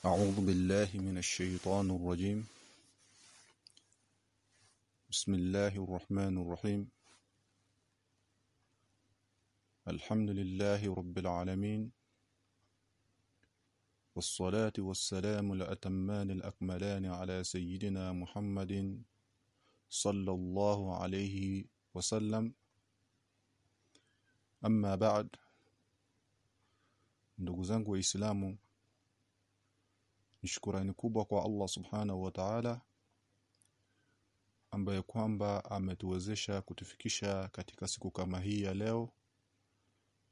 أعوذ بالله من الشيطان الرجيم. بسم الله الرحمن الرحيم. الحمد لله رب العالمين. والصلاة والسلام الأتمان الأكملان على سيدنا محمد صلى الله عليه وسلم. أما بعد ndugu zangu ni shukurani kubwa kwa Allah subhanahu wa ta'ala ambaye kwamba ametuwezesha kutufikisha katika siku kama hii ya leo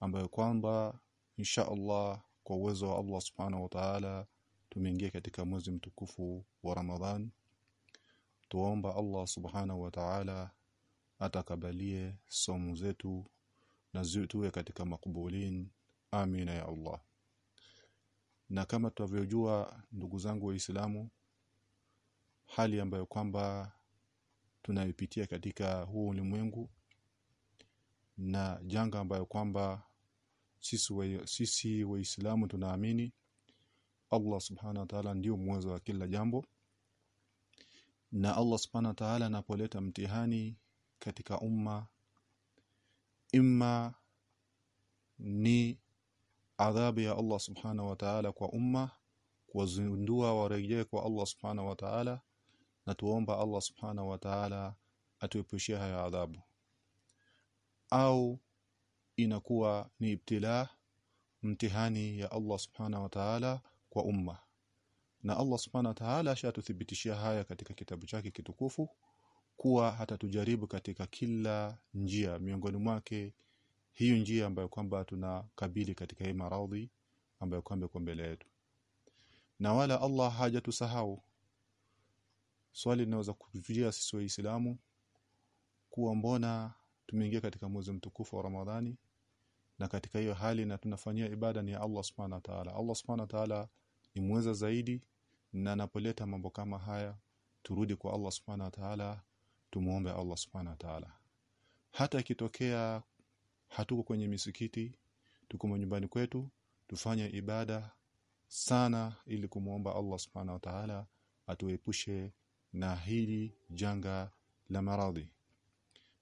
ambayo kwamba insha Allah kwa uwezo wa Allah subhanahu wa ta'ala tumeingia katika mwezi mtukufu wa Ramadhan. Tuomba Allah subhanahu wa ta'ala atakabalie somo zetu na tuwe katika makubulin. Amina ya Allah na kama tunavyojua ndugu zangu waislamu hali ambayo kwamba tunayopitia katika huu ulimwengu na janga ambayo kwamba sisi wa, sisi waislamu tunaamini Allah subhanahu wa ta'ala ndio mwezo wa kila jambo. Na Allah subhanahu wa ta'ala anapoleta mtihani katika umma imma ni adhabu ya Allah subhanahu wa ta'ala kwa umma kuwazindua warejee kwa Allah subhanahu wa ta'ala na tuomba Allah subhanahu wa ta'ala atuepushie haya adhabu. Au inakuwa ni ibtila mtihani ya Allah subhanahu wa ta'ala kwa umma. Na Allah subhanahu wa ta'ala ashatuthibitishia haya katika kitabu chake kitukufu kuwa hatatujaribu katika kila njia miongoni mwake hiyo njia ambayo kwamba tunakabili katika hii maradhi ambayo kwamba kwa mbele yetu. Na wala Allah hajatusahau. Swali linaweza kutujia sisi waislamu kuwa mbona tumeingia katika mwezi mtukufu wa Ramadhani na katika hiyo hali na tunafanyia ibada ni Allah subhanahu wa ta'ala. Allah subhanahu wa ta'ala ni mweza zaidi na anapoleta mambo kama haya turudi kwa Allah subhanahu wa ta'ala tumuombe Allah subhanahu wa ta'ala. Hata ikitokea hatuko kwenye misikiti tuko nyumbani kwetu tufanye ibada sana ili kumuomba Allah subhanahu wa ta'ala atuepushe na hili janga la maradhi.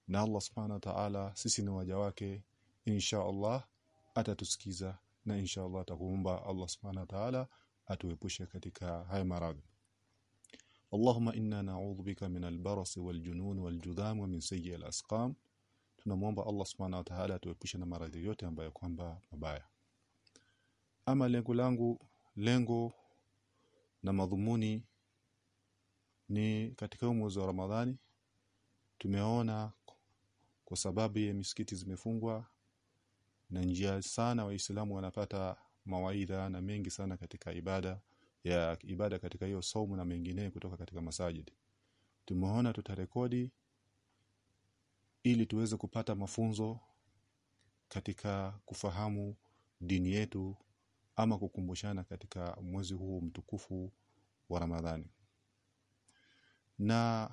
Na Allah subhanahu wa ta'ala sisi ni waja wake insha Allah atatusikiza na insha Allah atakuomba Allah subhanahu wa ta'ala atuepushe katika haya maradhi. Inna na'udhu bika min al-baras wal-junun wal-judam wa min sayyi al-asqam tunamwomba Allah subhanahu wa ta'ala atuepushe na maradhi yote ambayo kwamba mabaya. Ama lengo langu lengo na madhumuni ni katika mwezi wa Ramadhani tumeona kwa sababu ya misikiti zimefungwa na njia sana waislamu wanapata mawaidha na mengi sana katika ibada ya ibada katika hiyo saumu na mengine kutoka katika masajid tumeona tutarekodi ili tuweze kupata mafunzo katika kufahamu dini yetu ama kukumbushana katika mwezi huu mtukufu wa Ramadhani. Na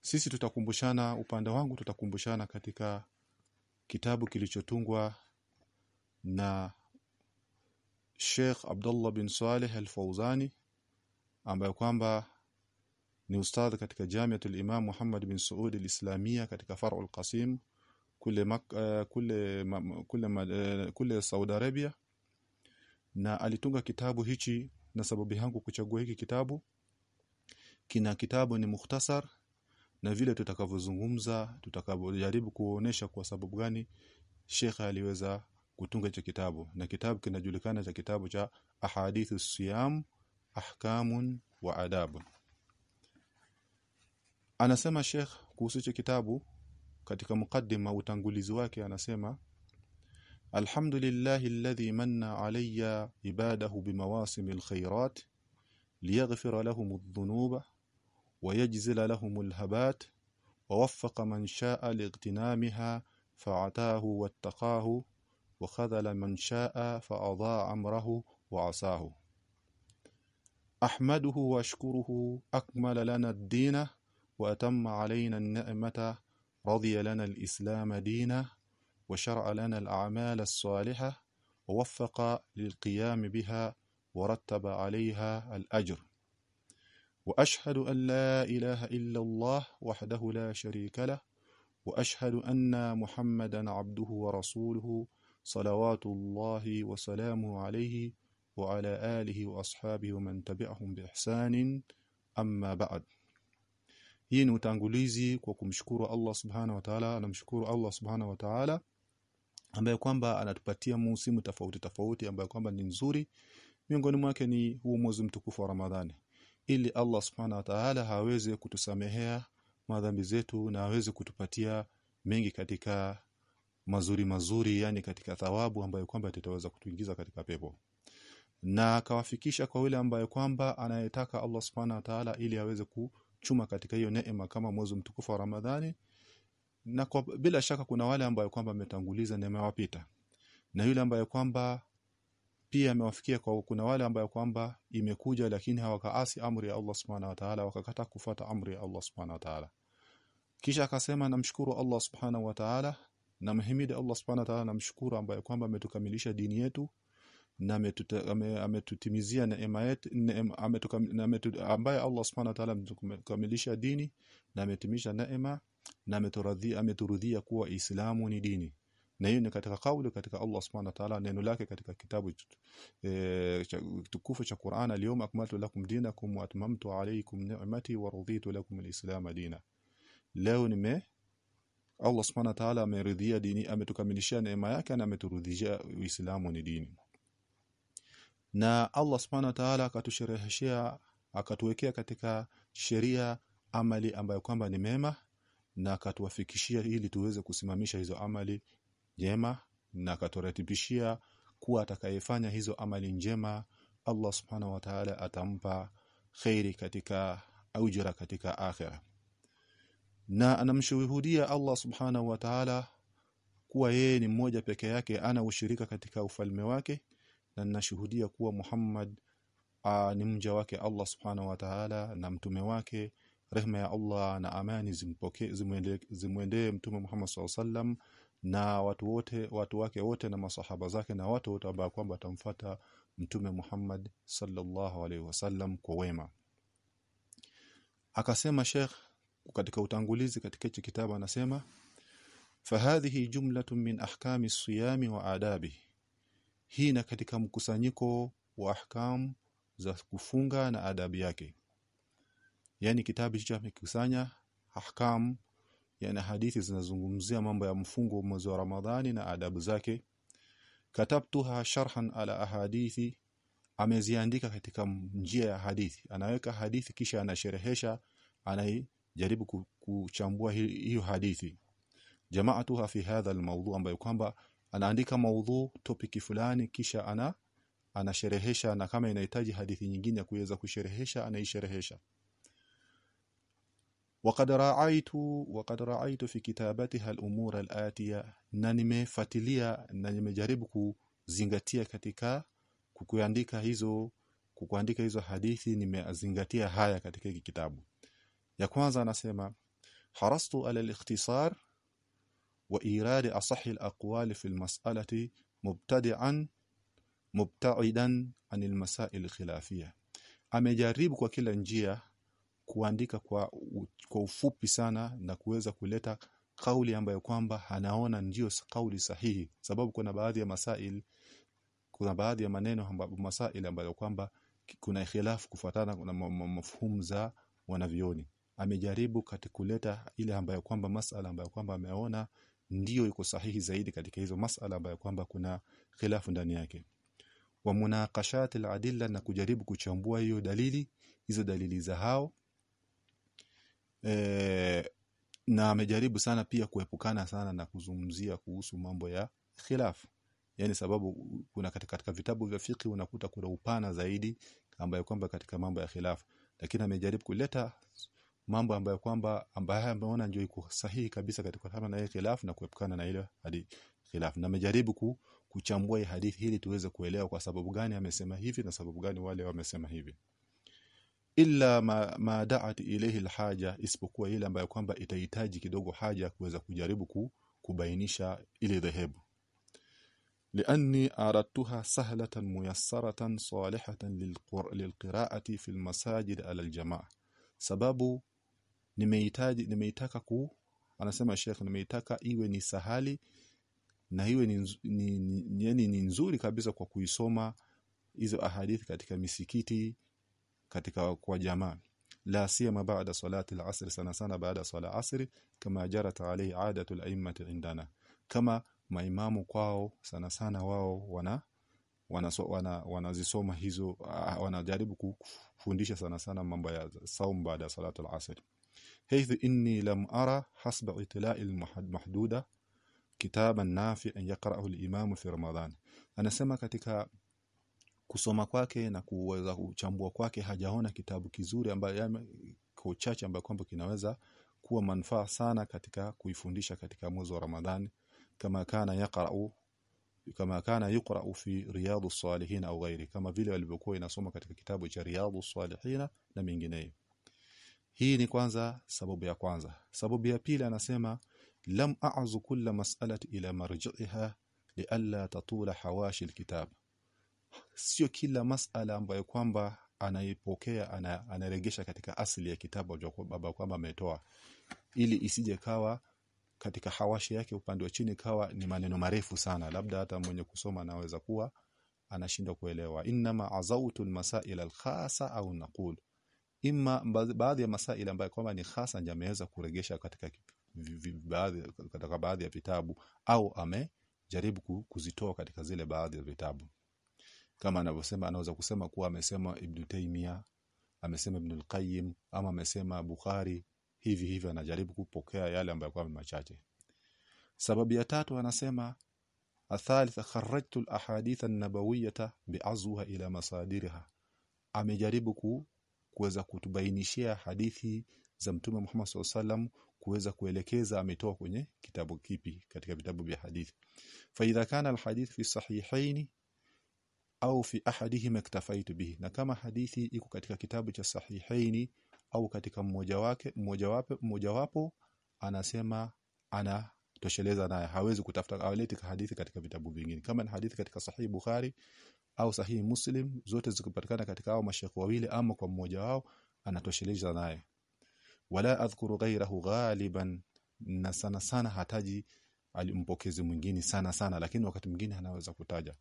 sisi tutakumbushana upande wangu tutakumbushana katika kitabu kilichotungwa na Sheikh Abdullah bin Saleh Al-Fauzani ambaye kwamba ni ustadh katika Jamiatul Imam Muhammad bin Saud al-Islamia katika Far'u al-Qasim kule mak, uh, kule ma, kule uh, kule Saudi Arabia. Na alitunga kitabu hichi na sababu yangu kuchagua hiki kitabu. Kina kitabu ni mukhtasar na vile tutakavyozungumza tutakavyojaribu kuonesha kwa sababu gani Sheikh aliweza kutunga hicho kitabu. Na kitabu kinajulikana cha kitabu cha ahadithu siyam ahkamun wa adabun anasema Sheikh kuhusu hicho kitabu katika mukaddima utangulizi wake anasema Alhamdulillahi alladhi manna alayya ibadahu bimawasim alkhairat liyaghfira lahum adh-dhunuba ويجزل لهم الهبات ووفق من شاء لاغتنامها فعتاه واتقاه وخذل من شاء فأضاع أمره وعصاه أحمده وأشكره أكمل لنا الدين وأتم علينا النعمة رضي لنا الإسلام دينا وشرع لنا الأعمال الصالحة ووفق للقيام بها ورتب عليها الأجر. وأشهد أن لا إله إلا الله وحده لا شريك له وأشهد أن محمدا عبده ورسوله صلوات الله وسلامه عليه وعلى آله وأصحابه ومن تبعهم بإحسان. أما بعد. Hii ni utangulizi kwa kumshukuru Allah subhana wa ta'ala. Anamshukuru Allah subhana wa ta'ala ambaye kwamba anatupatia musimu tofauti tofauti ambaye kwamba ni nzuri. Miongoni mwake ni huu mwezi mtukufu wa Ramadhani. Ili Allah subhana wa ta'ala haweze kutusamehea madhambi zetu na aweze kutupatia mengi katika mazuri mazuri yani katika thawabu ambayo kwamba tutaweza kutuingiza katika pepo. Na akawafikisha kwa yule ambaye kwamba anayetaka Allah subhanahu wa ta'ala ili aweze kuchuma katika hiyo neema kama mwezi mtukufu wa Ramadhani. Na kwa, bila shaka kuna wale ambao kwamba ametanguliza neema wapita na yule ambaye kwamba pia amewafikia kwa kuna wale ambao kwamba imekuja lakini hawakaasi amri ya Allah subhanahu wa ta'ala wakakata kufuata amri ya Allah subhanahu wa ta'ala. Kisha akasema namshukuru Allah subhanahu wa ta'ala namhimidi Allah subhanahu wa ta'ala namshukuru ambaye kwamba ametukamilisha dini yetu na ametutimizia neema yetu ambaye Allah subhanahu wa ta'ala amekamilisha dini na ametimisha neema na ameturadhia ameturudhia kuwa Islamu ni dini. Na hiyo ni katika kauli katika Allah subhanahu wa ta'ala neno lake katika kitabu e, tukufu cha Qur'an al-yawma akmaltu lakum dinakum wa atmamtu alaykum ni'mati wa raditu lakum al-islam dina leo nime Allah subhanahu wa ta'ala ameridhia dini ametukamilishia neema yake na ameturudhia Uislamu ni dini na Allah subhanahu wa ta'ala akatushereheshea akatuwekea katika sheria amali ambayo kwamba ni mema na akatuwafikishia ili tuweze kusimamisha hizo amali njema na akaturatibishia kuwa atakayefanya hizo amali njema Allah subhanahu wa ta'ala atampa khairi katika ujira katika akhira na anamshuhudia Allah subhanahu wa ta'ala kuwa yeye ni mmoja peke yake ana ushirika katika ufalme wake na ninashuhudia kuwa Muhammad ni mja wake Allah subhanahu wa ta'ala na mtume wake. Rehma ya Allah na amani zimpokee zimwendee mtume Muhammad alaihi na watu wote watu wake wote na masahaba zake na watu wote ambao kwamba watamfuata mtume Muhammad sallallahu alaihi wasallam kwa wema. Akasema Sheikh katika utangulizi katika hichi kitabu anasema fahadhihi jumlatun min ahkami siyami wa adabi hii na katika mkusanyiko wa ahkam za kufunga na adabu yake. Yani kitabu hicho amekusanya ahkam yani hadithi zinazungumzia mambo ya mfungo mwezi wa Ramadhani na adabu zake. Katabtuha sharhan ala ahadithi ameziandika katika njia ya hadithi. Anaweka hadithi kisha anasherehesha anajaribu kuchambua hiyo hadithi. Jamaatuha fi hadha almawdu ambayo kwamba anaandika maudhu topiki fulani kisha ana anasherehesha na kama inahitaji hadithi nyingine ya kuweza kusherehesha anaisherehesha وقد راعيت وقد راعيت في كتابتها الامور الاتيه na nimefuatilia na nimejaribu kuzingatia katika kukuandika hizo kukuandika hizo hadithi nimezingatia haya katika hiki kitabu ya kwanza anasema harastu ala al-ikhtisar wa أصح الأقوال fi al-mas'alati mubtadi'an mubta'idan an al-masail khilafiyah amejaribu kwa kila njia kuandika kwa, kwa ufupi sana na kuweza kuleta kauli ambayo kwamba anaona ndio kauli sahihi. Sababu kuna baadhi ya masail kuna baadhi ya maneno ambayo masail ambayo kwamba kuna khilafu kufuatana na mafhumu za wanavioni amejaribu katika kuleta ile ambayo kwamba masala ambayo kwamba ameona ndiyo iko sahihi zaidi katika hizo masala ambayo kwamba kuna khilafu ndani yake. Wa munaqashat adilla na kujaribu kuchambua hiyo dalili hizo dalili za hao. E, na amejaribu sana pia kuepukana sana na kuzungumzia kuhusu mambo ya khilaf yani sababu kuna katika, katika vitabu vya fiqh unakuta kuna upana zaidi ambayo kwamba katika mambo ya khilaf lakini amejaribu kuleta mambo ambayo kwamba ambaye ameona ndio iko sahihi kabisa katika kama na khilaf na kuepukana na ile hadi khilaf na amejaribu ku, kuchambua hii hadithi ili tuweze kuelewa kwa sababu gani amesema hivi na sababu gani wale wamesema hivi illa ma, ma da'at ilayhi alhaja isipokuwa ile ambayo kwamba itahitaji kidogo haja kuweza kujaribu ku, kubainisha ile dhehebu لأني أردتها سهلة ميسرة صالحة للقر... للقراءة في المساجد على الجماعة sababu nimeitaji nimeitaka ku anasema Sheikh nimeitaka iwe ni sahali na iwe ni, ni, ni, ni nzuri kabisa kwa kuisoma hizo ahadithi katika misikiti katika kwa jamaa. La siyama baada salati al-asr sana sana baada sala asr kama jarat alayhi adatu al-a'immati indana. Kama maimamu kwao sana sana wao wana wanazisoma wana wanazisoma hizo ah, wanajaribu kufundisha sana sana mambo ya saum baada salatu al-asr حيث إني لم أرى حسب اطلاع المحدودة كتابا نافعا يقرأه الإمام في رمضان anasema katika kusoma kwake na kuweza kuchambua kwake hajaona kitabu kizuri ambayo yaani kwa uchache ambayo kwamba kinaweza kuwa manufaa sana katika kuifundisha katika mwezi wa Ramadhani kama kana yaqra'u kama kana yuqra'u fi riyadu salihin au ghairi kama vile walivyokuwa inasoma katika kitabu cha riyadu salihin na mengineyo hii ni kwanza sababu ya kwanza. Sababu ya pili anasema lam a'zu kulla mas'alati ila marji'iha lialla tatula hawashi alkitab sio kila masala ambayo kwamba anaipokea ana, anaregesha katika asili ya kitabu baba kwamba ametoa. Ili isije kawa katika hawashi yake upande wa chini kawa ni maneno marefu sana. Labda hata mwenye kusoma anaweza kuwa anashindwa kuelewa. Inma azautu almasail alkhasa au naqul imma ba- baadhi ya masaili ambayo kwamba ni hasa ameweza kuregesha katika baadhi katika baadhi ya vitabu au amejaribu kuzitoa katika zile baadhi ya vitabu. Kama anavyosema anaweza kusema kuwa amesema Ibn Taymiyyah amesema Ibn al-Qayyim ama amesema Bukhari hivi hivi anajaribu kupokea yale ambayo kwa machache. Sababu ya tatu anasema athalitha kharajtu al-ahadith an-nabawiyyah bi'azwaha ila masadiriha. Amejaribu kuweza kutubainishia hadithi za mtume Muhammad SAW kuweza kuelekeza ametoa kwenye kitabu kipi katika vitabu vya hadithi. Fa idha kana al-hadith fi sahihaini au fi ahadihima iktafaitu bihi. Na kama hadithi iko katika kitabu cha sahihaini au katika mmoja wake mmoja wapo mmoja wapo anasema ana tosheleza naye. Hawezi kutafuta aleti hadithi katika vitabu vingine. Kama ni hadithi katika sahihi Bukhari au sahihi Muslim zote zikupatikana katika hao mashekhi wawili ama kwa mmoja wao anatosheleza naye. Wala adhkuru ghayrahu ghaliban na sana sana hataji alimpokezi mwingine sana sana lakini wakati mwingine anaweza kutaja.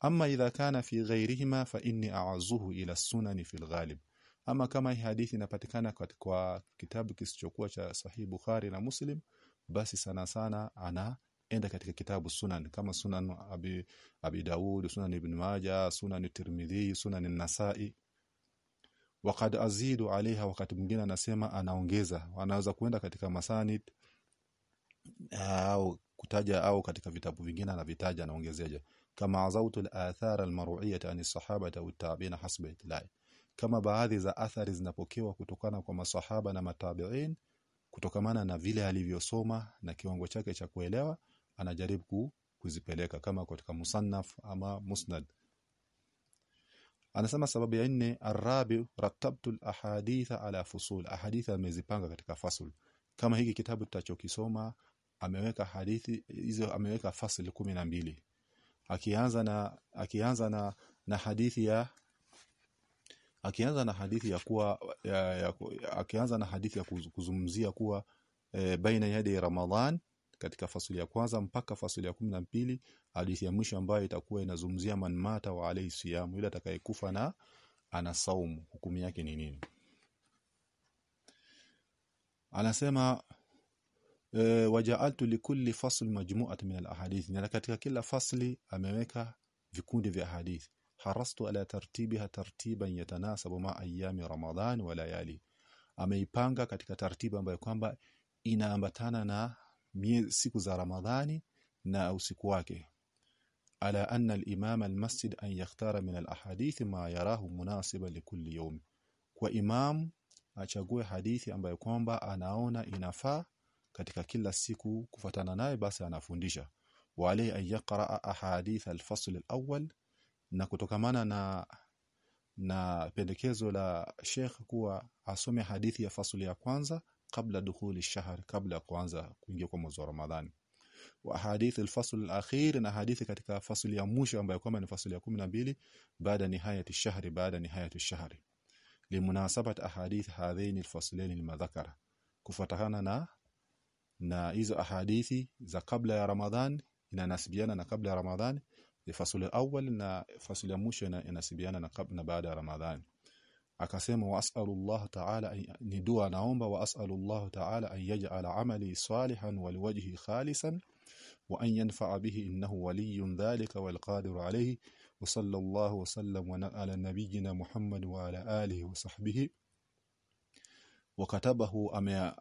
Ama idha kana fi ghayrihima fa inni a'azuhu ila sunani fil ghalib. Ama kama hii hadithi inapatikana kwa kitabu kisichokuwa cha sahihi Bukhari na Muslim basi sana sana anaenda katika kitabu sunan kama sunan abi, abi Daud sunan ibn Majah sunan Tirmidhi sunan An-Nasa'i. Waqad azidu alaiha wakati mwingine anasema anaongeza. Anaweza kuenda katika masanid au kutaja au katika vitabu vingine anavitaja anaongezeje. Kama azautu al-athar al-mar'iyah an as-sahabah au tabi'in hasba itlai kama baadhi za athari zinapokewa kutokana kwa masahaba na matabi'in kutokamana na vile alivyosoma na kiwango chake cha kuelewa anajaribu kuzipeleka kama katika musannaf ama musnad. Anasema sababu ya nne arabi rattabtu alahaditha ala fusul. Ahaditha amezipanga katika fasul. Kama hiki kitabu tutachokisoma ameweka hadithi hizo ameweka fasl kumi na mbili. Akianza na akianza na na hadithi ya akianza na hadithi ya kuwa ya, ya, akianza na hadithi ya kuzungumzia kuwa e, baina yadi Ramadhan katika fasuli ya kwanza mpaka fasuli ya na mbili hadithi ya mwisho ambayo itakuwa inazungumzia man mata wa alayhi siyam yule atakayekufa na ana saumu hukumu yake ni nini? Anasema e, waja'altu likulli fasl majmu'at min al-ahadith na katika kila fasli ameweka vikundi vya hadithi harastu ala tartibiha tartiban yatanasabu ma ayami ramadan wa layali. Ameipanga katika taratibu ambayo kwamba inaambatana na siku za ramadhani na usiku wake. Ala anna al-imam al-masjid an yakhtara min al-ahadith ma yarahu munasiba likulli yawm. Kwa imam achague hadithi ambayo kwamba anaona inafaa katika kila siku kufatana naye basi anafundisha. Wa alayhi an yaqra ahadith al-fasl al-awwal na kutokamana na na pendekezo la Sheikh kuwa asome hadithi ya fasuli ya kwanza kabla dukhuli shahr kabla kuanza kuingia kwa mwezi wa Ramadhani. Wa hadith alfasl alakhir na hadithi katika fasli ya mwisho ambayo kwamba ni fasli ya 12 baada nihayati shahri baada nihayati shahri limunasabat ahadith hadhain alfaslain almadhakara. Kufuatana na na hizo ahadithi za kabla ya Ramadhan inanasibiana na kabla ya Ramadhan fasli awwal na fasli ya mwisho inasibiana na kabla na baada ya Ramadhan akasema wasallallahu ta'ala ni dua naomba wasallallahu ta'ala an yaj'ala amali salihan waliwajhi khalisan wa an yanfa'a bihi innahu waliyyun dhalika wal qadir alayhi. Wa sallallahu wa sallam wa ala nabiyyina Muhammad wa ala alihi wa sahbihi. Wakatabahu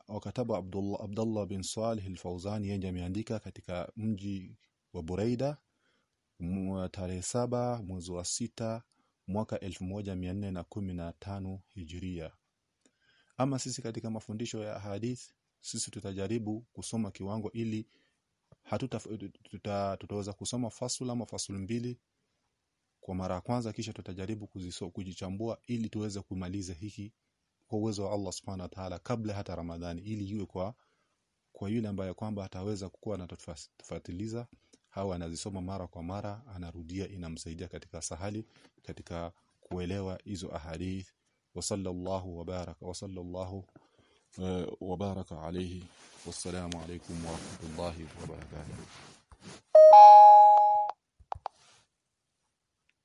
wakataba Abdullah Abdullah bin Salih al-Fawzan yeye ameandika katika mji wa Buraida tarehe saba mwezi wa sita mwaka 1415 Hijria. Ama sisi katika mafundisho ya hadith sisi tutajaribu kusoma kiwango ili hatuta tuta, tutaweza kusoma fasul ama fasul mbili kwa mara ya kwanza kisha tutajaribu kuziso, kujichambua ili tuweze kumaliza hiki kwa uwezo wa Allah Subhanahu wa Ta'ala kabla hata Ramadhani ili iwe kwa kwa yule ambaye kwamba ataweza kukuwa anatufuatiliza au anazisoma mara kwa mara anarudia inamsaidia katika sahali katika kuelewa hizo ahadith. Wa sallallahu wa baraka wa sallallahu wa baraka alayhi. Wassalamu alaykum wa rahmatullahi wa barakatuh